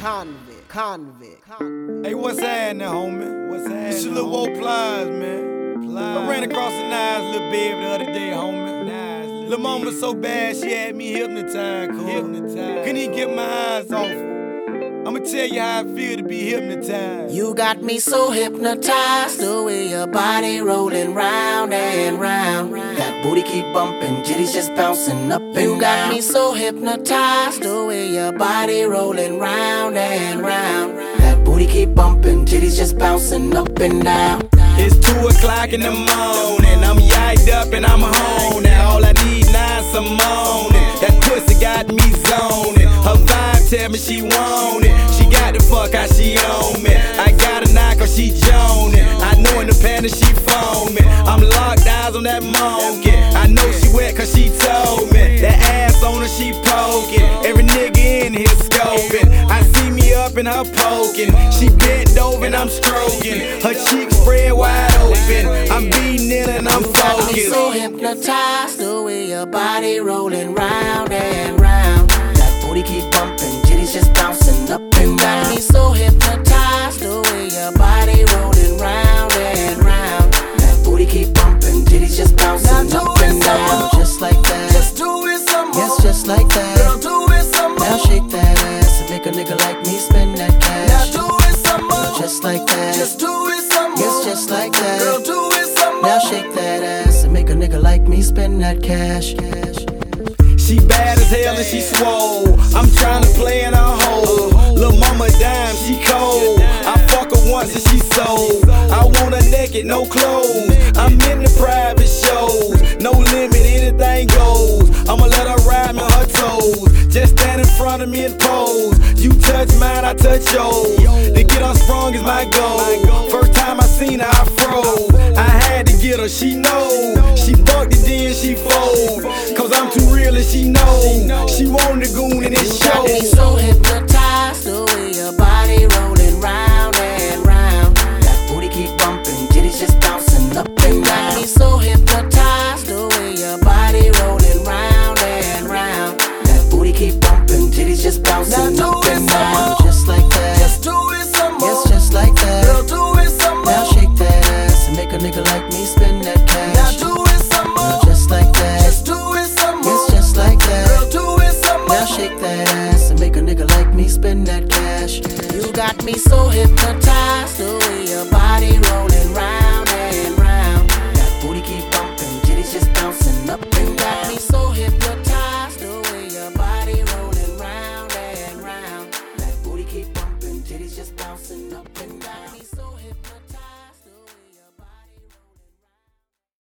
convict, convict, convict. Hey, what's happening, homie? What's happening? It's your little old plies, man. Plies. I ran across a nice little baby the other day, homie. Nice little, little mama so bad she had me hypnotized, cool. Hypnotized. Couldn't even get my eyes off her. I'ma tell you how I feel to be hypnotized. You got me so hypnotized, the way your body rolling round and round. That booty keep bumping, jitties just bouncing up and down. You got me so hypnotized, the way your body rolling round and round. That booty keep bumping, jitties just bouncing up and down. It's two o'clock in the morning, I'm yiked up and I'm home. Now all I need now is some moaning. That pussy got me zoning. Her vibe tell me she want it. She got the fuck how she on panic she foaming. I'm locked eyes on that monkey. I know she wet cause she told me. That ass on her she poking. Every nigga in here scoping. I see me up in her poking. She bent over and I'm stroking. Her cheeks spread wide open. I'm beating in and I'm focused. so hypnotized, the way your body rolling round and round. That booty keep bumping, Now shake that ass and make a nigga like me spend that cash. Now do it some more. Just like that. Just do it some more. Yes, just like that. Girl, do it some more. Now shake that ass and make a nigga like me spend that cash. cash. She bad as hell and she swole. I'm trying to play in her hole. Lil' mama dime, she cold. I fuck her once and she sold. I want her naked, no clothes. I'm in the private shows. No limit, anything goes. I'ma let her ride me me and pose. You touch mine, I touch yours. To get her sprung is my goal. First time I seen her, I froze. I had to get her, she know. She fucked it, then she fold. Cause I'm too real and she know. She want the goon and it shows. so hypnotized, the way your body rolling round and round. That booty keep bumping, jitties just bouncing up and down. So hypnotized, make a nigga like me spend that cash. You got me so hypnotized, the way your body rolling round and round. That booty keep bumping, jitties just bouncing up and down. Me so hypnotized, the way your body rolling round and round. That booty keep bumping, jitties just bouncing up and down.